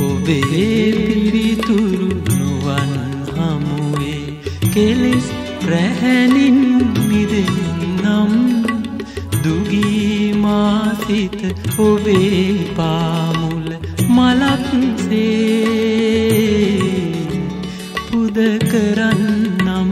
ඔබේ පිවිතුරු නුවන් හමුවේ කෙලෙස් රැහැනින් දුගීමාසිත ඔබේ පාමුල මලක්සේ පුද කරන්නම්.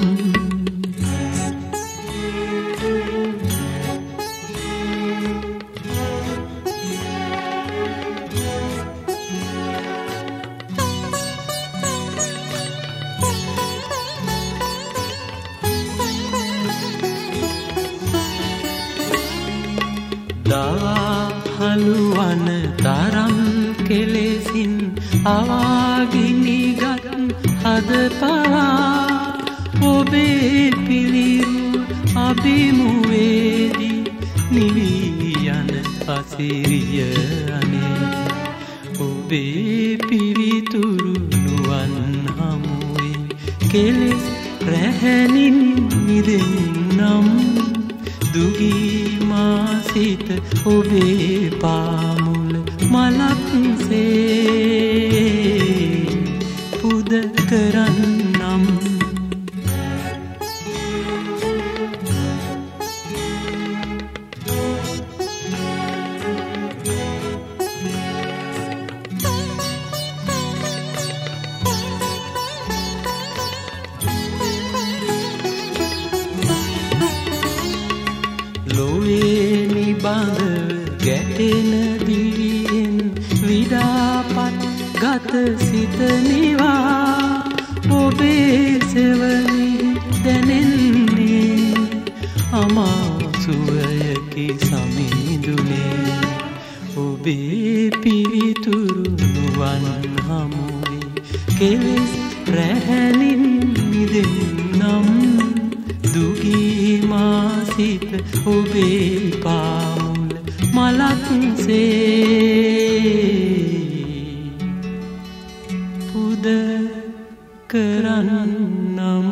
දාහළුවන තරම් කෙලෙසින් අවාගිනිගත් හද පවා ඔබේ පිළිරු අභිමුවේදී නිවීයන පසිරිය අනේ. ඔබේ පිවිතුරු නුවන් හමුවේ කෙලෙස් රැහැනින් නිදෙන්නම් දුගීමාසිත ඔබේ පාමුල මලක්සේ ලොවේ නිබඳව ගැටෙන දිවියෙන් විඩාපත් ගත සිතනිවා ඔබේ සෙවනි දැනෙන්නේ අමාසුවයකි සමිඳුනේ. ඔබේ පිවිතුරු නුවන් හමුවේ කෙලෙස් රැහැනින් මිදෙන්නම් දුගීමාසිත ඔබේ පාමුල මලක්සේ පුද කරන්නම්.